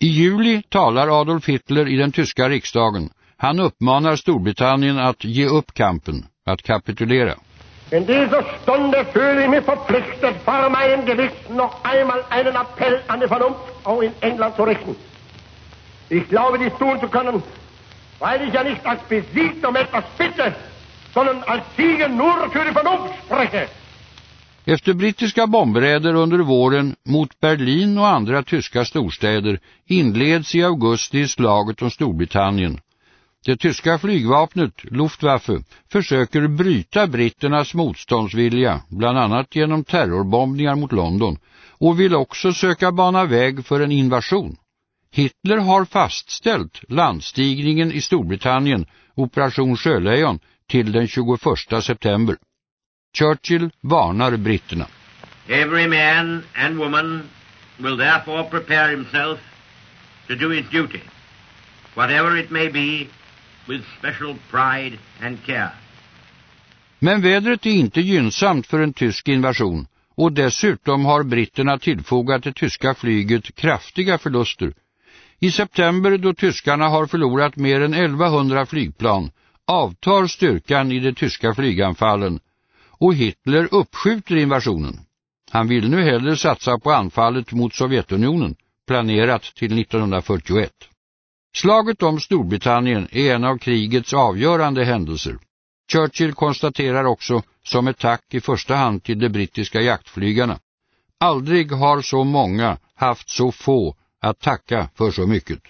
I juli talar Adolf Hitler i den tyska riksdagen. Han uppmanar Storbritannien att ge upp kampen, att kapitulera. In dieser Stunde fühle ich mich verpflichtet, vor meinem Gewissen noch einmal einen Appell an die Vernunft auch in England zu richten. Ich glaube, dies tun zu können, weil ich ja nicht als besiegt um etwas bitte, sondern als Sieger nur für die Vernunft spreche. Efter brittiska bombräder under våren mot Berlin och andra tyska storstäder inleds i augusti slaget om Storbritannien. Det tyska flygvapnet, Luftwaffe, försöker bryta britternas motståndsvilja, bland annat genom terrorbombningar mot London, och vill också söka bana väg för en invasion. Hitler har fastställt landstigningen i Storbritannien, Operation Sjölejon, till den 21 september. Churchill varnar britterna. Every man and woman will therefore prepare himself to do his duty, whatever it may be, with special pride and care. Men vädret är inte gynnsamt för en tysk invasion och dessutom har britterna tillfogat det tyska flyget kraftiga förluster. I september då tyskarna har förlorat mer än 1100 flygplan avtar styrkan i de tyska flyganfallen och Hitler uppskjuter invasionen. Han vill nu hellre satsa på anfallet mot Sovjetunionen, planerat till 1941. Slaget om Storbritannien är en av krigets avgörande händelser. Churchill konstaterar också som ett tack i första hand till de brittiska jaktflygarna. Aldrig har så många haft så få att tacka för så mycket.